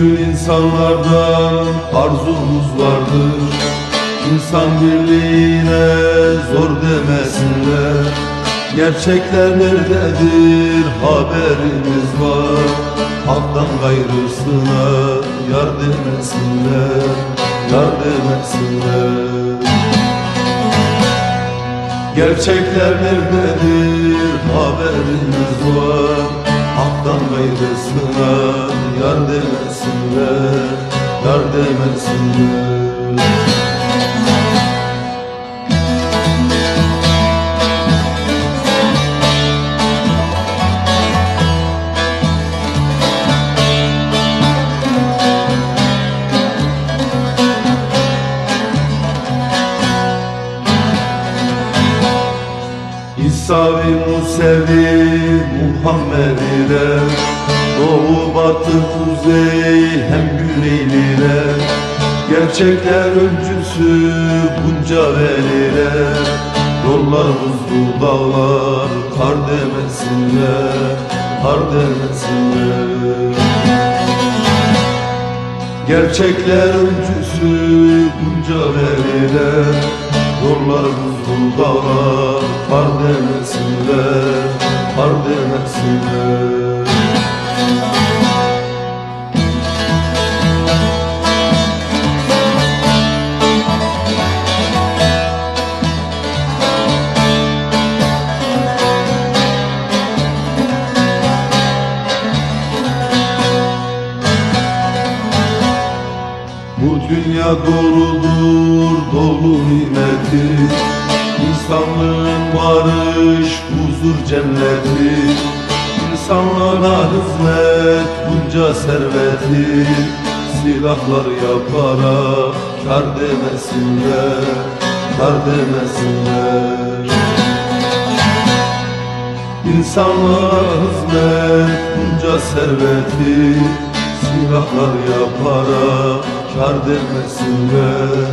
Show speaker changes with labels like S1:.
S1: İnsanlardan arzumuz vardır. İnsan birliğine zor demesinler. Gerçekler nerededir haberimiz var. Halktan gayrısına yar demesinler Yar demesinler. Gerçekler nerededir haberimiz var Haktan gayrısına yar demesinler Yar demesinler İsa-i Musevi Muhammed ile Doğu batı kuzey hem güneyliler Gerçekler öncüsü bunca veliler Yollar buzlu dağlar kar demesinler Kar demesinler. Gerçekler öncüsü bunca veliler Yollar buzlu dağlar Kar demesinler Kar demesinler dünya doludur dolu nimeti İnsanlığın barış, huzur cenneti İnsanlara hizmet, bunca serveti Silahlar yaparak kar demesinler, kar demesinler. İnsanlara hizmet, bunca serveti Silahlar yaparak kar demesinler,